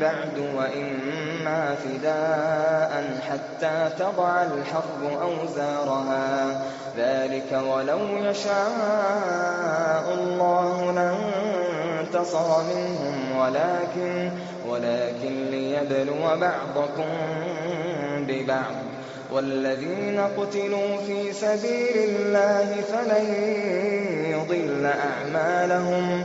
بَعْدُ وَإِمَّا فِدَاءً حَتَّىٰ تَضَعَ الْحَرْبُ أَوْزَارَهَا ۚ. ذَٰلِكَ وَلَوْ يَشَاءُ اللَّهُ لَانتَصَرَ مِنْهُمْ وَلَٰكِن لِّيَبْلُوَ بَعْضَكُم بِبَعْضٍ ۗ. وَالَّذِينَ قُتِلُوا فِي سَبِيلِ اللَّهِ فَلَن يُضِلَّ أَعْمَالَهُمْ.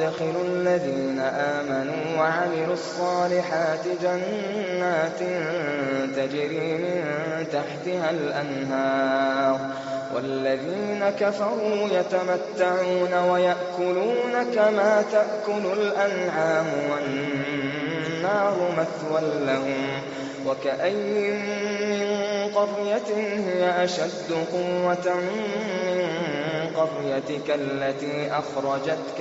يُدْخِلُ الَّذِينَ آمَنُوا وَعَمِلُوا الصَّالِحَاتِ جَنَّاتٍ تَجْرِي مِن تَحْتِهَا الْأَنْهَارُ وَالَّذِينَ كَفَرُوا يَتَمَتَّعُونَ وَيَأْكُلُونَ كَمَا تَأْكُلُ الْأَنْعَامُ وَالنَّارُ مَثْوًى لَّهُمْ وَكَأَيِّن مِّن قَرْيَةٍ هِيَ أَشَدُّ قُوَّةً مِّن قَرْيَتِكَ الَّتِي أَخْرَجَتْكَ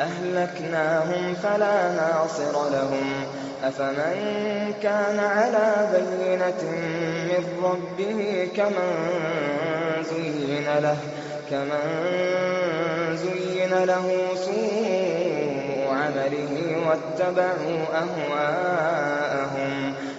أَهْلَكْنَاهُمْ فَلَا نَاصِرَ لَهُمْ. أَفَمَن كَانَ عَلَىٰ بَيِّنَةٍ مِّن رَّبِّهِ كَمَن زُيِّنَ لَهُ سُوءُ عَمَلِهِ وَاتَّبَعُوا أَهْوَاءَهُم ۚ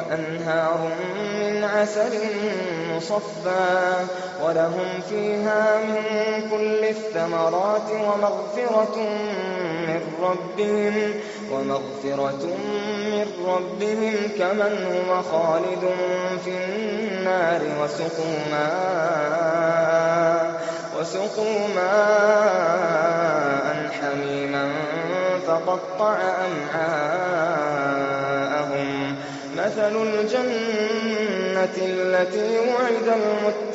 وَأَنْهَارٌ مِّنْ عَسَلٍ مُّصَفًّى ۖ وَلَهُمْ فِيهَا مِن كُلِّ الثَّمَرَاتِ وَمَغْفِرَةٌ مِّن رَّبِّهِمْ كَمَنْ هُوَ خَالِدٌ فِي النَّارِ وَسُقُوا مَاءً حَمِيمًا فَقَطَّعَ أَمْعَاءَهُم مَّثَلُ الْجَنَّةِ الَّتِي وُعِدَ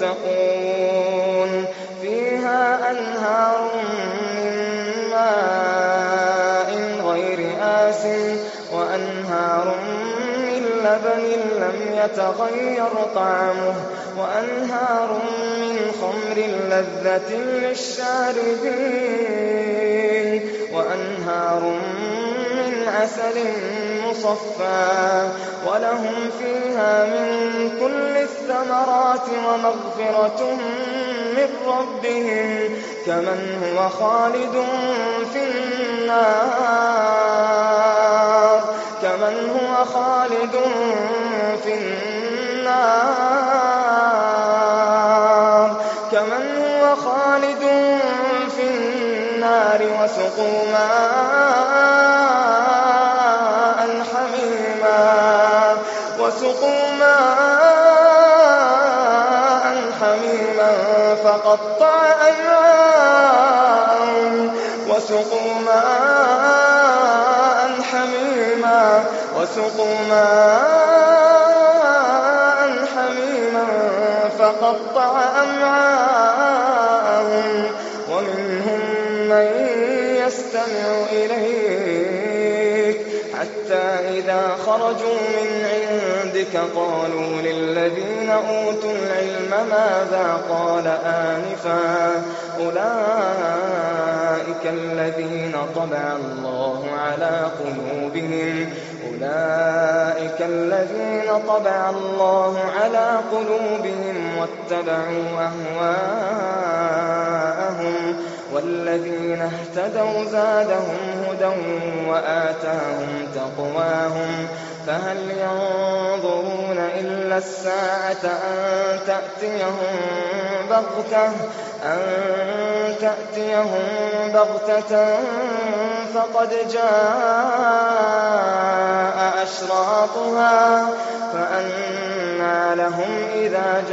الْمُتَّقُونَ ۖ. فِيهَا أَنْهَارٌ مِّن مَّاءٍ غَيْرِ آسِنٍ وَأَنْهَارٌ مِّن لَّبَنٍ لَّمْ يَتَغَيَّرْ طَعْمُهُ وَأَنْهَارٌ مِّنْ خَمْرٍ لَّذَّةٍ لِّلشَّارِبِينَ وَأَنْهَارٌ مِّنْ عَسَلٍ مُّصَفًّى ۖ وَلَهُمْ فِيهَا مِن كُلِّ الثَّمَرَاتِ وَمَغْفِرَةٌ مِّن رَّبِّهِمْ كَمَنْ هُوَ خَالِدٌ فِي النَّارِ كمن هو خالد في النار كمن هو خالد في النار وسقوا ماء فقطع أمعاءهم وسقوا ماء حميما وسقوا ماء قالوا للذين أوتوا العلم ماذا قال آنفا؟ أولئك الذين طبع الله على قلوبهم. أولئك الذين طبع الله على قلوبهم واتبعوا أهواءهم. والذين اهتدوا زادهم هدى وآتاهم تقواهم فهل ينظرون إلا الساعة أن تأتيهم بغتة أن تأتيهم بغتة فقد جاء أشراطها فأنى لهم إذا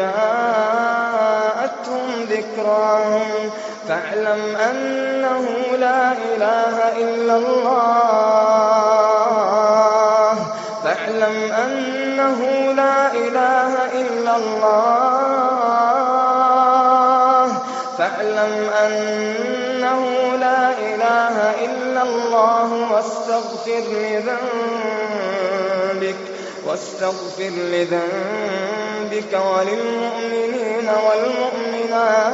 جاءتهم ذكراهم فاعلم أنه لا إله إلا الله فاعلم أنه لا إله إلا الله فاعلم أنه لا إله إلا الله واستغفر لذنبك واستغفر لذنبك وللمؤمنين والمؤمنات.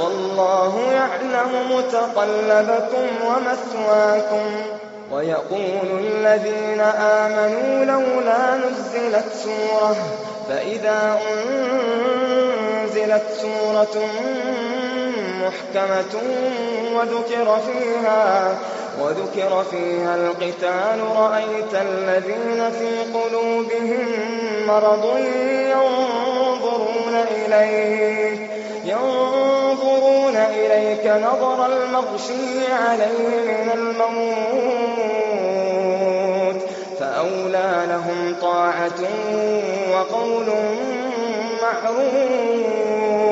والله يعلم متقلبكم ومثواكم. ويقول الذين آمنوا لولا نزلت سورة فإذا أنزلت سورة محكمة وذكر فيها وذكر فيها القتال رأيت الذين في قلوبهم مرض ينظرون إليك ينظرون إليك نظر المغشي عليه من الموت فأولى لهم طاعة وقول معروف.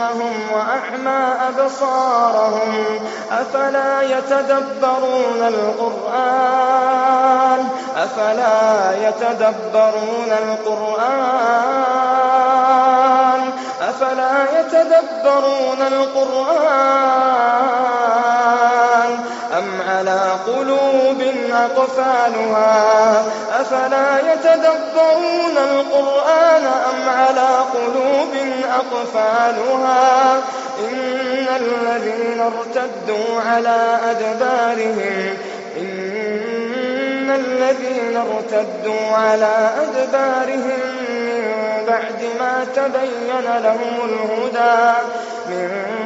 فأصمهم وأعمى أبصارهم أفلا يتدبرون القرآن؟ أفلا يتدبرون القرآن؟ أفلا يتدبرون القرآن؟ أم على قلوب أقفالها؟ أفلا يتدبرون القرآن أم على قلوب أقفالها؟ إن الذين ارتدوا على أدبارهم إن الذين ارتدوا على أدبارهم من بعد ما تبين لهم الهدى من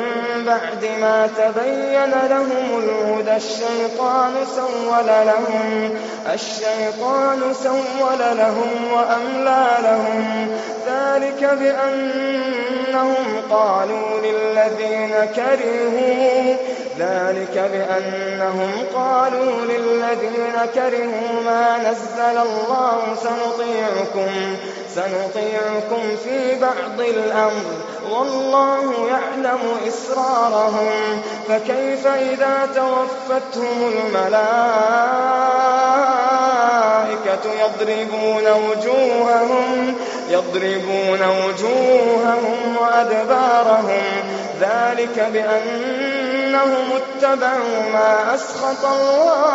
بعد ما تبين لهم الهدى الشيطان سول لهم. الشيطان سول لهم وأملى لهم. ذلك بأنهم قالوا للذين كرهوا ذلك بأنهم قالوا للذين كرهوا ما نزل الله سنطيعكم. سنطيعكم في بعض الأمر والله يعلم إسرارهم فكيف إذا توفتهم الملائكة يضربون وجوههم يضربون وجوههم وأدبارهم ذلك بأن بأنهم اتبعوا ما أسخط الله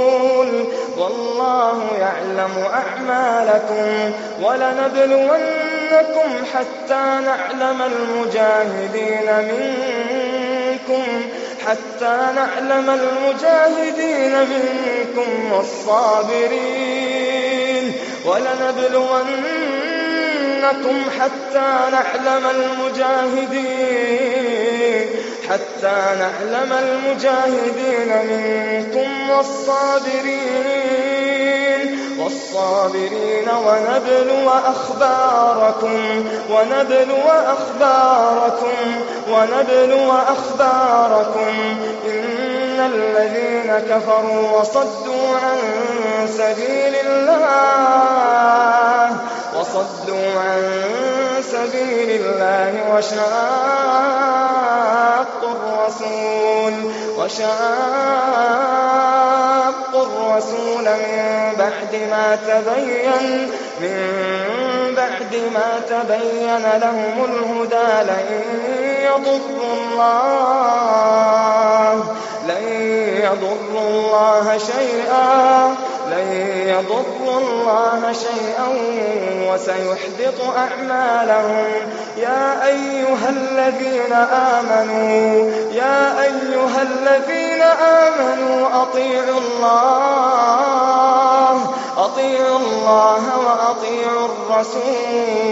والله يعلم أعمالكم ولنبلونكم حتى نعلم المجاهدين منكم حتى نعلم المجاهدين منكم والصابرين. ولنبلونكم حتى نعلم المجاهدين حتى نعلم المجاهدين منكم والصابرين والصابرين ونبلو أخباركم ونبلو أخباركم ونبلو أخباركم. إن الذين كفروا وصدوا عن سبيل الله وصدوا عن سبيل الله وشاقوا الرسول وشاقوا الرسول من بعد ما تبين من بعد ما تبين لهم الهدى لن يضروا الله لن يضروا الله شيئا. لن يضروا الله شيئا وسيحبط أعمالهم. يا أيها الذين آمنوا يا أيها الذين آمنوا أطيعوا الله أطيعوا الله وأطيعوا الرسول.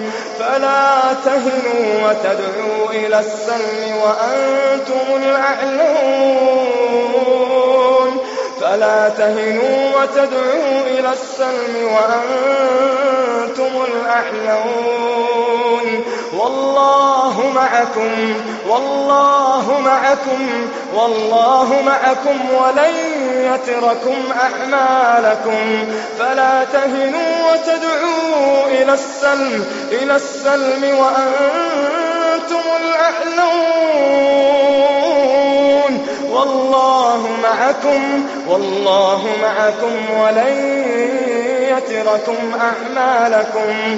فلا تهنوا وتدعوا إلى السلم وأنتم الأعلون. فلا تهنوا وتدعوا إلى السلم وأنتم الأعلون. والله معكم والله معكم والله معكم ولن يتركم أعمالكم. فلا تهنوا وتدعوا إلى السلم إلى السلم وأنتم الأعلون. والله معكم والله معكم ولن يتركم أعمالكم.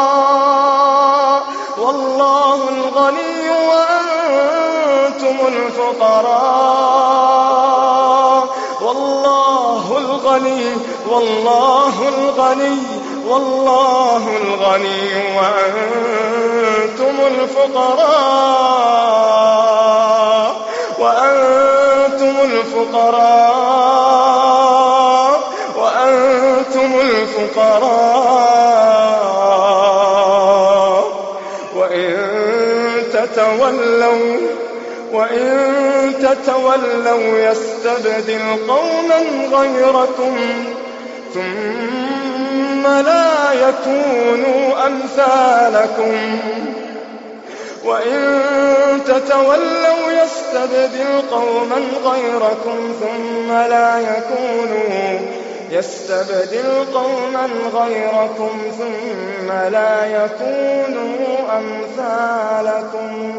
وأنتم الفقراء والله الغني والله الغني والله الغني وأنتم الفقراء وأنتم الفقراء وأنتم الفقراء. وإن تتولوا يستبدل قوما غيركم ثم لا يكونوا أمثالكم وإن تتولوا يستبدل قوما غيركم ثم لا يكونوا يستبدل قوما غيركم ثم لا يكونوا أمثالكم